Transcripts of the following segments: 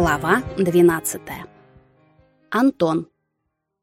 Глава 12. Антон.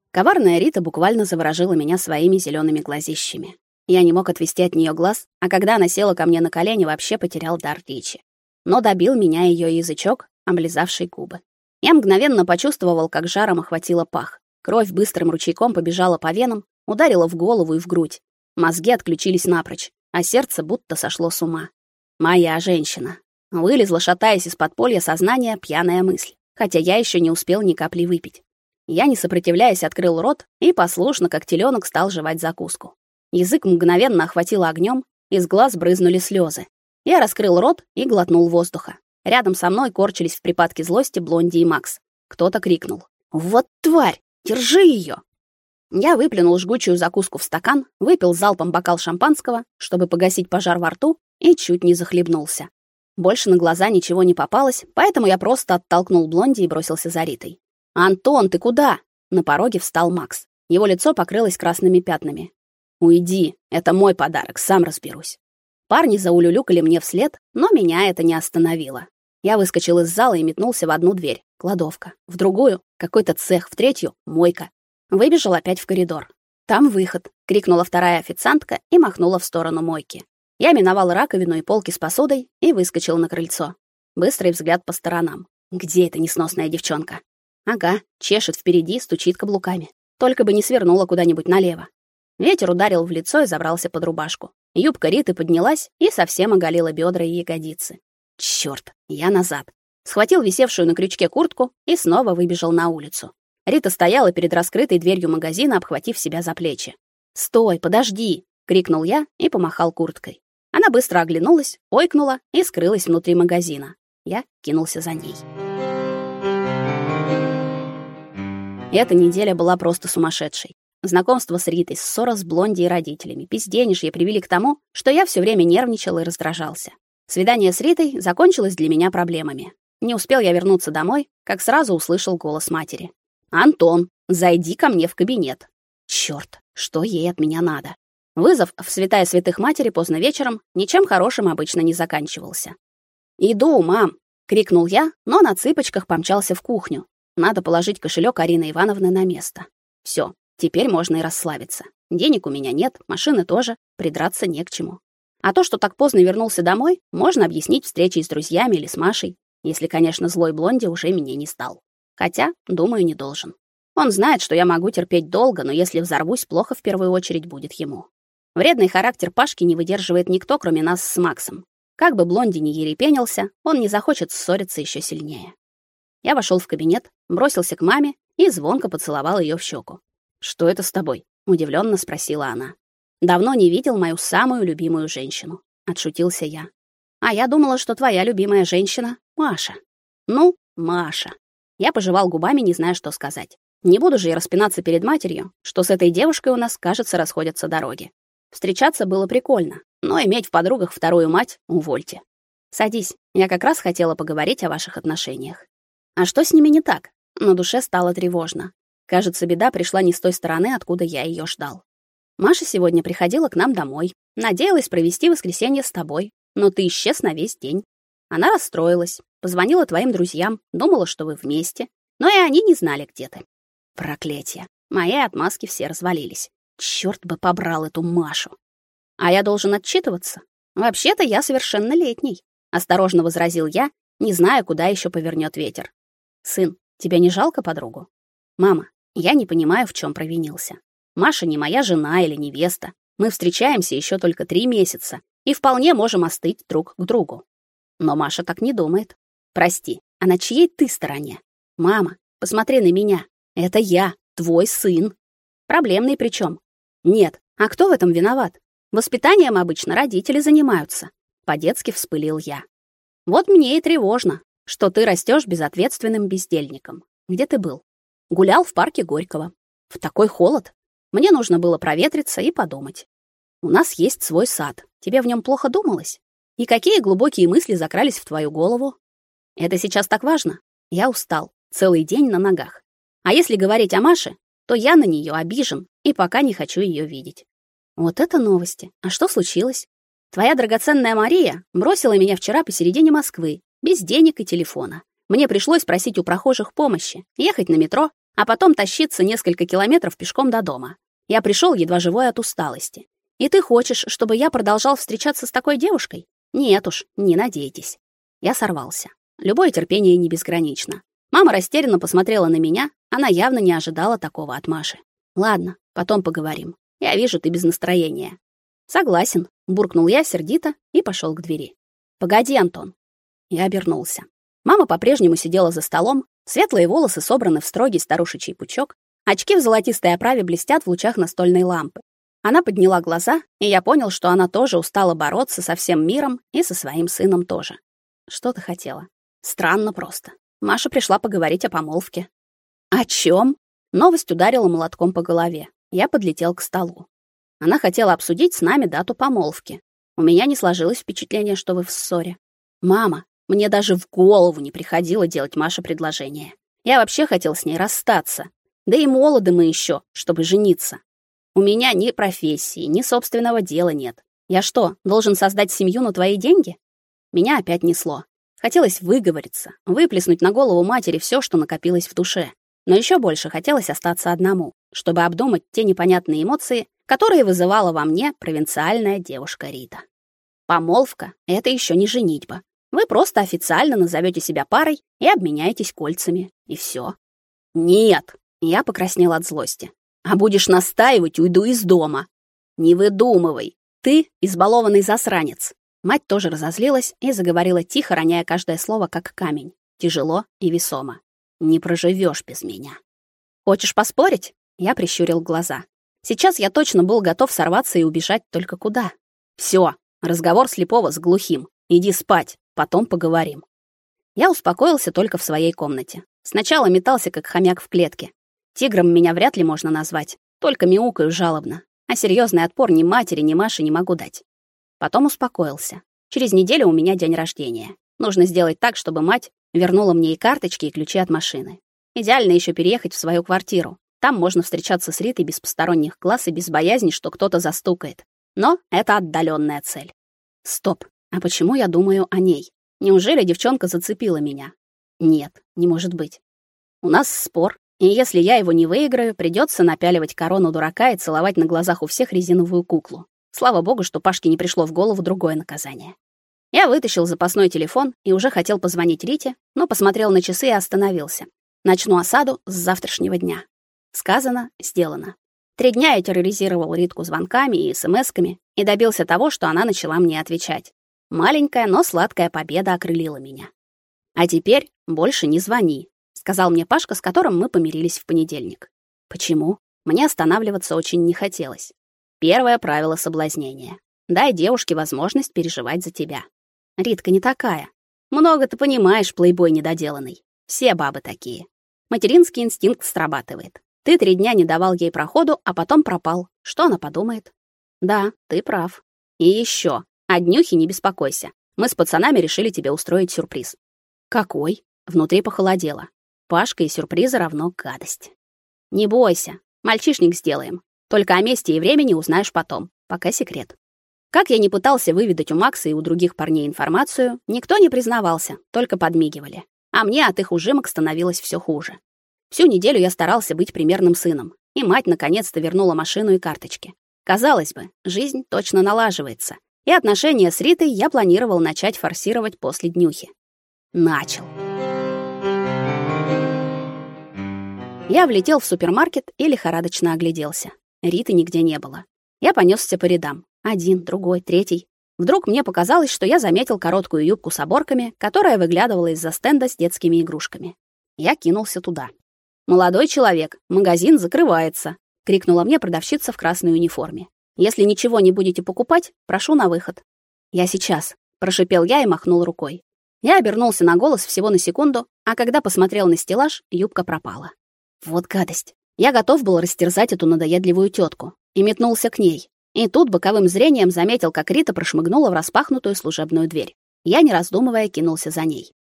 Коварная Рита буквально заворожила меня своими зелеными глазищами. Я не мог отвести от нее глаз, а когда она села ко мне на колени, вообще потерял дар речи. Но добил меня ее язычок, облизавший губы. Я мгновенно почувствовал, как жаром охватило пах. Кровь быстрым ручейком побежала по венам, ударила в голову и в грудь. Мозги отключились напрочь, а сердце будто сошло с ума. Моя женщина. Вылезла, шатаясь из подполья сознания, пьяная мысль, хотя я еще не успел ни капли выпить. Я, не сопротивляясь, открыл рот и послушно, как теленок, стал жевать закуску. Язык мгновенно охватило огнем, из глаз брызнули слезы. Я раскрыл рот и глотнул воздуха. Рядом со мной корчились в припадке злости Блонди и Макс. Кто-то крикнул: "Вот тварь, держи ее!" Я выплюнул жгучую закуску в стакан, выпил залпом бокал шампанского, чтобы погасить пожар во рту, и чуть не захлебнулся. Больше на глаза ничего не попалось, поэтому я просто оттолкнул Блонди и бросился за Ритой. «Антон, ты куда?» На пороге встал Макс. Его лицо покрылось красными пятнами. «Уйди, это мой подарок, сам разберусь». Парни заулюлюкали мне вслед, но меня это не остановило. Я выскочил из зала и метнулся в одну дверь — кладовка, в другую — какой-то цех, в третью — мойка. Выбежал опять в коридор. «Там выход!» — крикнула вторая официантка и махнула в сторону мойки. Я миновал раковину и полки с посудой и выскочил на крыльцо. Быстрый взгляд по сторонам. Где эта несносная девчонка? Ага, чешет впереди, стучит каблуками. Только бы не свернула куда-нибудь налево. Ветер ударил в лицо и забрался под рубашку. Юбка Риты поднялась и совсем оголила бедра и ягодицы. Чёрт, я назад. Схватил висевшую на крючке куртку и снова выбежал на улицу. Рита стояла перед раскрытой дверью магазина, обхватив себя за плечи. "Стой, подожди", крикнул я и помахал курткой. Она быстро оглянулась, ойкнула и скрылась внутри магазина. Я кинулся за ней. Эта неделя была просто сумасшедшей. Знакомство с Ритой, ссора с Блонди и родителями, безденежье привели к тому, что я все время нервничал и раздражался. Свидание с Ритой закончилось для меня проблемами. Не успел я вернуться домой, как сразу услышал голос матери. «Антон, зайди ко мне в кабинет». Чёрт, что ей от меня надо? Вызов в святая святых матери поздно вечером ничем хорошим обычно не заканчивался. «Иду, мам!» — крикнул я, но на цыпочках помчался в кухню. Надо положить кошелек Арины Ивановны на место. Все, теперь можно и расслабиться. Денег у меня нет, машины тоже, придраться не к чему. А то, что так поздно вернулся домой, можно объяснить встречей с друзьями или с Машей, если, конечно, злой блонди уже меня не стал. Хотя, думаю, не должен. Он знает, что я могу терпеть долго, но если взорвусь, плохо в первую очередь будет ему. Вредный характер Пашки не выдерживает никто, кроме нас с Максом. Как бы Блонди ни ерепенился, он не захочет ссориться еще сильнее. Я вошел в кабинет, бросился к маме и звонко поцеловал ее в щеку. «Что это с тобой?» — удивленно спросила она. «Давно не видел мою самую любимую женщину», — отшутился я. «А я думала, что твоя любимая женщина — Маша». «Ну, Маша». Я пожевал губами, не зная, что сказать. Не буду же я распинаться перед матерью, что с этой девушкой у нас, кажется, расходятся дороги. Встречаться было прикольно, но иметь в подругах вторую мать — увольте. Садись, я как раз хотела поговорить о ваших отношениях. А что с ними не так? На душе стало тревожно. Кажется, беда пришла не с той стороны, откуда я ее ждал. Маша сегодня приходила к нам домой, надеялась провести воскресенье с тобой, но ты исчез на весь день. Она расстроилась, позвонила твоим друзьям, думала, что вы вместе, но и они не знали, где ты. Проклятие. Мои отмазки все развалились. Черт бы побрал эту Машу. А я должен отчитываться? Вообще-то я совершеннолетний, осторожно возразил я, не зная, куда еще повернет ветер. Сын, тебе не жалко подругу? Мама, я не понимаю, в чем провинился. Маша не моя жена или невеста. Мы встречаемся еще только три месяца и вполне можем остыть друг к другу. Но Маша так не думает. Прости, а на чьей ты стороне? Мама, посмотри на меня. Это я, твой сын. Проблемный причем. Нет, а кто в этом виноват? Воспитанием обычно родители занимаются. По-детски вспылил я. Вот мне и тревожно, что ты растешь безответственным бездельником. Где ты был? Гулял в парке Горького. В такой холод. Мне нужно было проветриться и подумать. У нас есть свой сад. Тебе в нем плохо думалось? И какие глубокие мысли закрались в твою голову? Это сейчас так важно? Я устал. Целый день на ногах. А если говорить о Маше, то я на нее обижен и пока не хочу ее видеть. Вот это новости. А что случилось? Твоя драгоценная Мария бросила меня вчера посередине Москвы, без денег и телефона. Мне пришлось просить у прохожих помощи, ехать на метро, а потом тащиться несколько километров пешком до дома. Я пришел едва живой от усталости. И ты хочешь, чтобы я продолжал встречаться с такой девушкой? Нет уж, не надейтесь. Я сорвался. Любое терпение не безгранично. Мама растерянно посмотрела на меня, она явно не ожидала такого от Маши. Ладно, потом поговорим. Я вижу, ты без настроения. Согласен, буркнул я сердито и пошел к двери. Погоди, Антон. Я обернулся. Мама по-прежнему сидела за столом, светлые волосы собраны в строгий старушечий пучок, очки в золотистой оправе блестят в лучах настольной лампы. Она подняла глаза, и я понял, что она тоже устала бороться со всем миром и со своим сыном тоже. Что ты хотела? Странно просто. Маша пришла поговорить о помолвке. О чем? Новость ударила молотком по голове. Я подлетел к столу. Она хотела обсудить с нами дату помолвки. У меня не сложилось впечатление, что вы в ссоре. Мама, мне даже в голову не приходило делать Маше предложение. Я вообще хотел с ней расстаться. Да и молоды мы еще, чтобы жениться. У меня ни профессии, ни собственного дела нет. Я что, должен создать семью на твои деньги? Меня опять несло. Хотелось выговориться, выплеснуть на голову матери все, что накопилось в душе. Но еще больше хотелось остаться одному, чтобы обдумать те непонятные эмоции, которые вызывала во мне провинциальная девушка Рита. Помолвка — это еще не женитьба. Вы просто официально назовете себя парой и обменяетесь кольцами, и все. Нет, я покраснела от злости. А будешь настаивать, уйду из дома. Не выдумывай. Ты избалованный засранец. Мать тоже разозлилась и заговорила тихо, роняя каждое слово как камень, тяжело и весомо. Не проживешь без меня. Хочешь поспорить? Я прищурил глаза. Сейчас я точно был готов сорваться и убежать только куда. Все, разговор слепого с глухим. Иди спать, потом поговорим. Я успокоился только в своей комнате. Сначала метался как хомяк в клетке. Тигром меня вряд ли можно назвать, только мяукаю жалобно. А серьезный отпор ни матери, ни Маше не могу дать. Потом успокоился. Через неделю у меня день рождения. Нужно сделать так, чтобы мать вернула мне и карточки, и ключи от машины. Идеально еще переехать в свою квартиру, там можно встречаться с Ритой без посторонних глаз и без боязни, что кто-то застукает. Но это отдаленная цель. Стоп. А почему я думаю о ней? Неужели девчонка зацепила меня? Нет, не может быть. У нас спор, и если я его не выиграю, придется напяливать корону дурака и целовать на глазах у всех резиновую куклу. Слава богу, что Пашке не пришло в голову другое наказание. Я вытащил запасной телефон и уже хотел позвонить Рите, но посмотрел на часы и остановился. Начну осаду с завтрашнего дня. Сказано, сделано. Три дня я терроризировал Ритку звонками и смсками и добился того, что она начала мне отвечать. Маленькая, но сладкая победа окрылила меня. А теперь больше не звони, сказал мне Пашка, с которым мы помирились в понедельник. Почему? Мне останавливаться очень не хотелось. Первое правило соблазнения. Дай девушке возможность переживать за тебя. Ритка не такая. Много ты понимаешь, плейбой недоделанный. Все бабы такие. Материнский инстинкт срабатывает. Ты три дня не давал ей проходу, а потом пропал. Что она подумает? Да, ты прав. И еще, о днюхе не беспокойся. Мы с пацанами решили тебе устроить сюрприз. Какой? Внутри похолодело. Пашка и сюрпризы равно гадость. Не бойся, мальчишник сделаем. Только о месте и времени узнаешь потом. Пока секрет. Как я не пытался выведать у Макса и у других парней информацию, никто не признавался, только подмигивали. А мне от их ужимок становилось все хуже. Всю неделю я старался быть примерным сыном, и мать наконец-то вернула машину и карточки. Казалось бы, жизнь точно налаживается, и отношения с Ритой я планировал начать форсировать после днюхи. Начал. Я влетел в супермаркет и лихорадочно огляделся. Риты нигде не было. Я понесся по рядам. Один, другой, третий. Вдруг мне показалось, что я заметил короткую юбку с оборками, которая выглядывала из-за стенда с детскими игрушками. Я кинулся туда. «Молодой человек, магазин закрывается», — крикнула мне продавщица в красной униформе. «Если ничего не будете покупать, прошу на выход». «Я сейчас», — прошипел я и махнул рукой. Я обернулся на голос всего на секунду, а когда посмотрел на стеллаж, юбка пропала. Вот гадость. Я готов был растерзать эту надоедливую тетку и метнулся к ней. И тут боковым зрением заметил, как Рита прошмыгнула в распахнутую служебную дверь. Я, не раздумывая, кинулся за ней.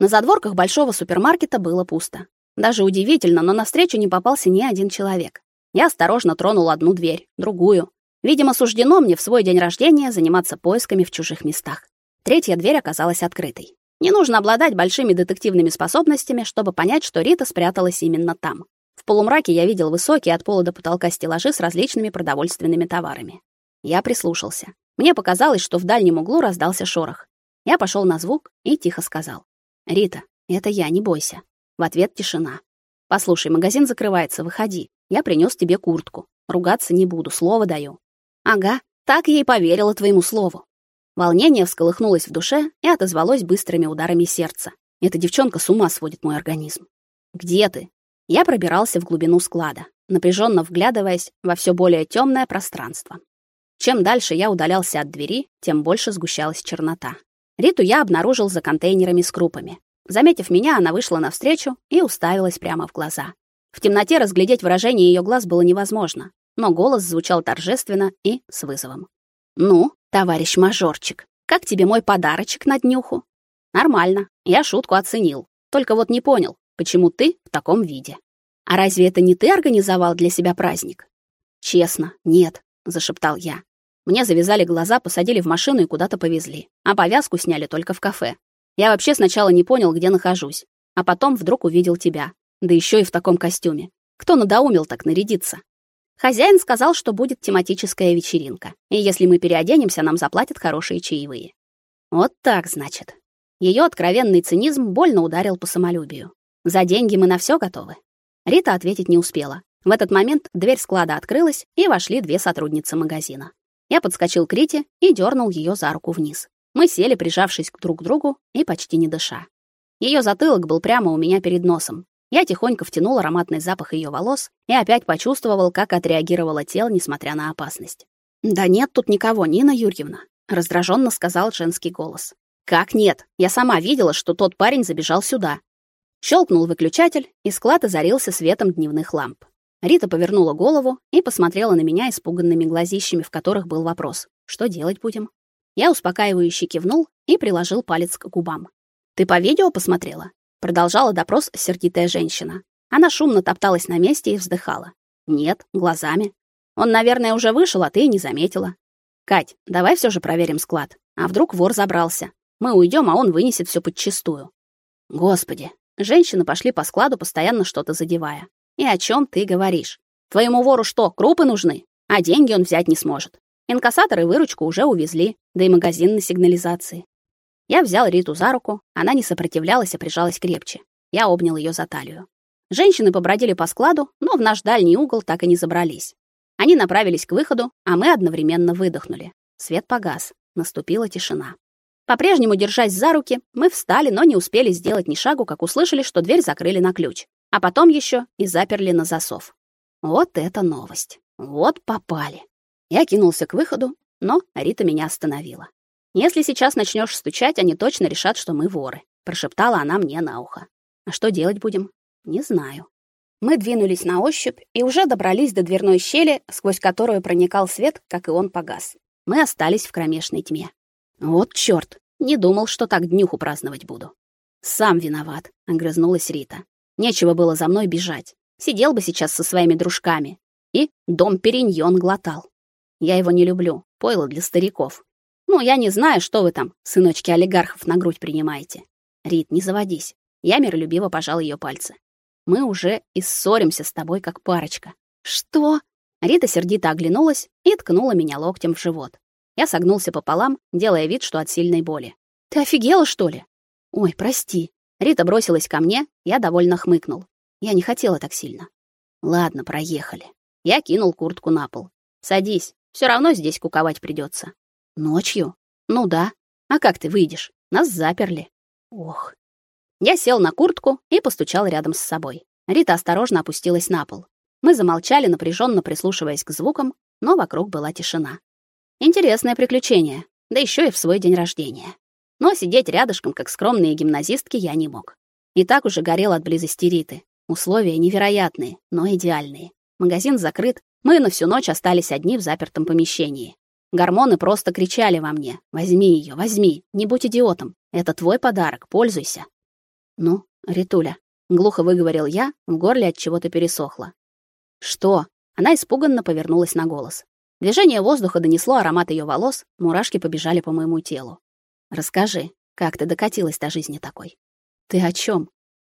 На задворках большого супермаркета было пусто. Даже удивительно, но навстречу не попался ни один человек. Я осторожно тронул одну дверь, другую. Видимо, суждено мне в свой день рождения заниматься поисками в чужих местах. Третья дверь оказалась открытой. Не нужно обладать большими детективными способностями, чтобы понять, что Рита спряталась именно там. В полумраке я видел высокие от пола до потолка стеллажи с различными продовольственными товарами. Я прислушался. Мне показалось, что в дальнем углу раздался шорох. Я пошел на звук и тихо сказал: "Рита, это я, не бойся". В ответ тишина. "Послушай, магазин закрывается, выходи. Я принес тебе куртку. Ругаться не буду, слово даю". "Ага, так я и поверила твоему слову". Волнение всколыхнулось в душе и отозвалось быстрыми ударами сердца. Эта девчонка с ума сводит мой организм. Где ты? Я пробирался в глубину склада, напряженно вглядываясь во все более темное пространство. Чем дальше я удалялся от двери, тем больше сгущалась чернота. Риту я обнаружил за контейнерами с крупами. Заметив меня, она вышла навстречу и уставилась прямо в глаза. В темноте разглядеть выражение ее глаз было невозможно, но голос звучал торжественно и с вызовом. «Ну, товарищ мажорчик, как тебе мой подарочек на днюху?» «Нормально, я шутку оценил. Только вот не понял, почему ты в таком виде?» «А разве это не ты организовал для себя праздник?» «Честно, нет», — зашептал я. Мне завязали глаза, посадили в машину и куда-то повезли. А повязку сняли только в кафе. Я вообще сначала не понял, где нахожусь. А потом вдруг увидел тебя. Да еще и в таком костюме. Кто надоумил так нарядиться? Хозяин сказал, что будет тематическая вечеринка. И если мы переоденемся, нам заплатят хорошие чаевые. Вот так, значит. Ее откровенный цинизм больно ударил по самолюбию. За деньги мы на все готовы. Рита ответить не успела. В этот момент дверь склада открылась, и вошли две сотрудницы магазина. Я подскочил к Рите и дернул ее за руку вниз. Мы сели, прижавшись друг к другу и почти не дыша. Ее затылок был прямо у меня перед носом. Я тихонько втянул ароматный запах ее волос и опять почувствовал, как отреагировало тело, несмотря на опасность. «Да нет тут никого, Нина Юрьевна», — раздраженно сказал женский голос. «Как нет? Я сама видела, что тот парень забежал сюда». Щелкнул выключатель, и склад озарился светом дневных ламп. Рита повернула голову и посмотрела на меня испуганными глазищами, в которых был вопрос: "Что делать будем?" Я успокаивающе кивнул и приложил палец к губам. "Ты по видео посмотрела?" продолжала допрос сердитая женщина. Она шумно топталась на месте и вздыхала. "Нет, глазами. Он, наверное, уже вышел, а ты не заметила. Кать, давай все же проверим склад. А вдруг вор забрался? Мы уйдем, а он вынесет все подчистую". Господи, женщины пошли по складу, постоянно что-то задевая. И о чем ты говоришь? Твоему вору что, крупы нужны? А деньги он взять не сможет. Инкассаторы выручку уже увезли, да и магазин на сигнализации. Я взял Риту за руку, она не сопротивлялась, а прижалась крепче. Я обнял ее за талию. Женщины побродили по складу, но в наш дальний угол так и не забрались. Они направились к выходу, а мы одновременно выдохнули. Свет погас, наступила тишина. По-прежнему держась за руки, мы встали, но не успели сделать ни шагу, как услышали, что дверь закрыли на ключ а потом еще и заперли на засов. Вот это новость. Вот попали. Я кинулся к выходу, но Рита меня остановила. Если сейчас начнешь стучать, они точно решат, что мы воры, прошептала она мне на ухо. А что делать будем? Не знаю. Мы двинулись на ощупь и уже добрались до дверной щели, сквозь которую проникал свет, как и он погас. Мы остались в кромешной тьме. Вот чёрт, не думал, что так днюху праздновать буду. Сам виноват, огрызнулась Рита. Нечего было за мной бежать. Сидел бы сейчас со своими дружками. И дом Периньон глотал. Я его не люблю. Пойло для стариков. Ну, я не знаю, что вы там, сыночки олигархов, на грудь принимаете. Рит, не заводись. Я миролюбиво пожал ее пальцы. Мы уже и ссоримся с тобой как парочка. Что? Рита сердито оглянулась и ткнула меня локтем в живот. Я согнулся пополам, делая вид, что от сильной боли. Ты офигела, что ли? Ой, прости. Рита бросилась ко мне, я довольно хмыкнул. Я не хотела так сильно. Ладно, проехали. Я кинул куртку на пол. Садись, все равно здесь куковать придется. Ночью? Ну да. А как ты выйдешь? Нас заперли. Ох. Я сел на куртку и постучал рядом с собой. Рита осторожно опустилась на пол. Мы замолчали, напряженно прислушиваясь к звукам, но вокруг была тишина. Интересное приключение, да еще и в свой день рождения. Но сидеть рядышком, как скромные гимназистки, я не мог. И так уже горел от близости Риты. Условия невероятные, но идеальные. Магазин закрыт, мы на всю ночь остались одни в запертом помещении. Гормоны просто кричали во мне: "Возьми ее, возьми, не будь идиотом. Это твой подарок, пользуйся". Ну, Ритуля, глухо выговорил я, в горле от чего-то пересохло. Что? Она испуганно повернулась на голос. Движение воздуха донесло аромат ее волос, мурашки побежали по моему телу. Расскажи, Как ты докатилась до жизни такой? Ты о чем?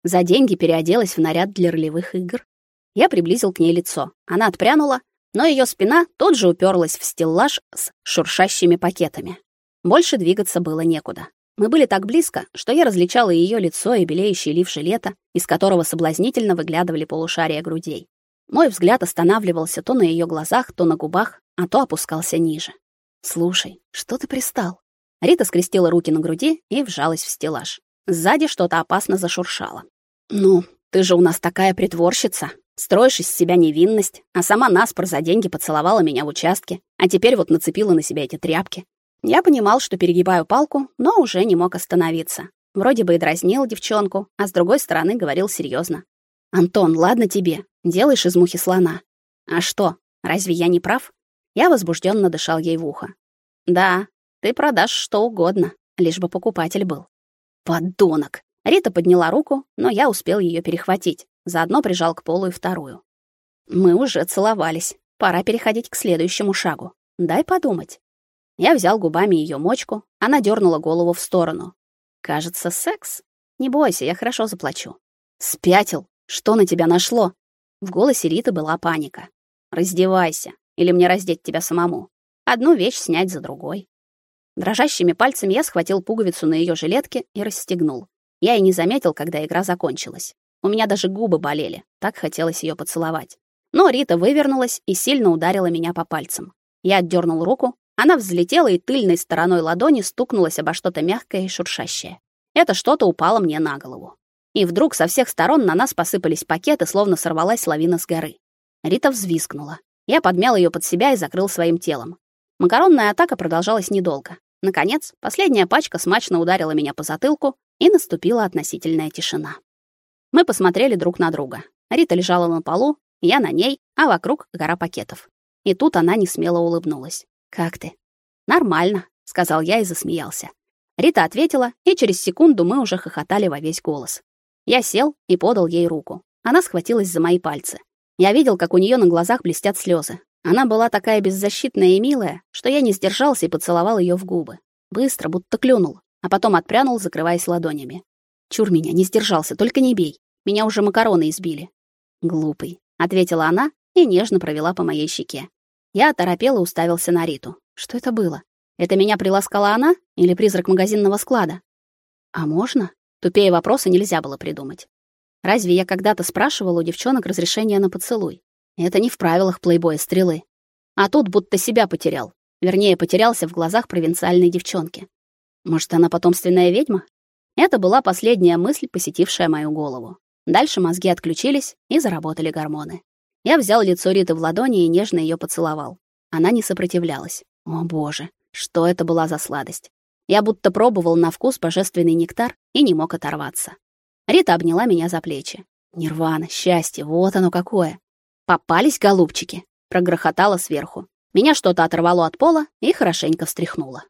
За деньги переоделась в наряд для ролевых игр. Я приблизил к ней лицо. Она отпрянула, но ее спина тут же уперлась в стеллаж с шуршащими пакетами. Больше двигаться было некуда. Мы были так близко, что я различала ее лицо и белеющий лиф жилета, из которого соблазнительно выглядывали полушария грудей. Мой взгляд останавливался то на ее глазах, то на губах, а то опускался ниже. «Слушай, что ты пристал?» Рита скрестила руки на груди и вжалась в стеллаж. Сзади что-то опасно зашуршало. «Ну, ты же у нас такая притворщица. Строишь из себя невинность, а сама наспор за деньги поцеловала меня в участке, а теперь вот нацепила на себя эти тряпки. Я понимал, что перегибаю палку, но уже не мог остановиться. Вроде бы и дразнил девчонку, а с другой стороны говорил серьезно. «Антон, ладно тебе, делаешь из мухи слона. А что, разве я не прав?» Я возбужденно дышал ей в ухо. «Да, ты продашь что угодно, лишь бы покупатель был». «Подонок!» Рита подняла руку, но я успел ее перехватить, заодно прижал к полу и вторую. Мы уже целовались. Пора переходить к следующему шагу. Дай подумать. Я взял губами ее мочку, она дернула голову в сторону. Кажется, секс. Не бойся, я хорошо заплачу. Спятил. Что на тебя нашло? В голосе Риты была паника. Раздевайся, или мне раздеть тебя самому. Одну вещь снять за другой. Дрожащими пальцами я схватил пуговицу на ее жилетке и расстегнул. Я и не заметил, когда игра закончилась. У меня даже губы болели, так хотелось ее поцеловать. Но Рита вывернулась и сильно ударила меня по пальцам. Я отдернул руку, она взлетела и тыльной стороной ладони стукнулась обо что-то мягкое и шуршащее. Это что-то упало мне на голову. И вдруг со всех сторон на нас посыпались пакеты, словно сорвалась лавина с горы. Рита взвизгнула. Я подмял ее под себя и закрыл своим телом. Макаронная атака продолжалась недолго. Наконец, последняя пачка смачно ударила меня по затылку, и наступила относительная тишина. Мы посмотрели друг на друга. Рита лежала на полу, я на ней, а вокруг гора пакетов. И тут она не смело улыбнулась. Как ты? Нормально, сказал я и засмеялся. Рита ответила, и через секунду мы уже хохотали во весь голос. Я сел и подал ей руку. Она схватилась за мои пальцы. Я видел, как у нее на глазах блестят слезы. Она была такая беззащитная и милая, что я не сдержался и поцеловал ее в губы. Быстро, будто клюнул, а потом отпрянул, закрываясь ладонями. Чур меня, не сдержался, только не бей. Меня уже макароны избили. Глупый, ответила она и нежно провела по моей щеке. Я оторопел и уставился на Риту. Что это было? Это меня приласкала она или призрак магазинного склада? А можно? Тупее вопроса нельзя было придумать. Разве я когда-то спрашивал у девчонок разрешения на поцелуй? Это не в правилах плейбоя стрелы. А тут будто себя потерял. Вернее, потерялся в глазах провинциальной девчонки. Может, она потомственная ведьма? Это была последняя мысль, посетившая мою голову. Дальше мозги отключились и заработали гормоны. Я взял лицо Риты в ладони и нежно ее поцеловал. Она не сопротивлялась. О, боже, что это была за сладость. Я будто пробовал на вкус божественный нектар и не мог оторваться. Рита обняла меня за плечи. Нирвана, счастье, вот оно какое. Попались голубчики, прогрохотало сверху. Меня что-то оторвало от пола и хорошенько встряхнуло.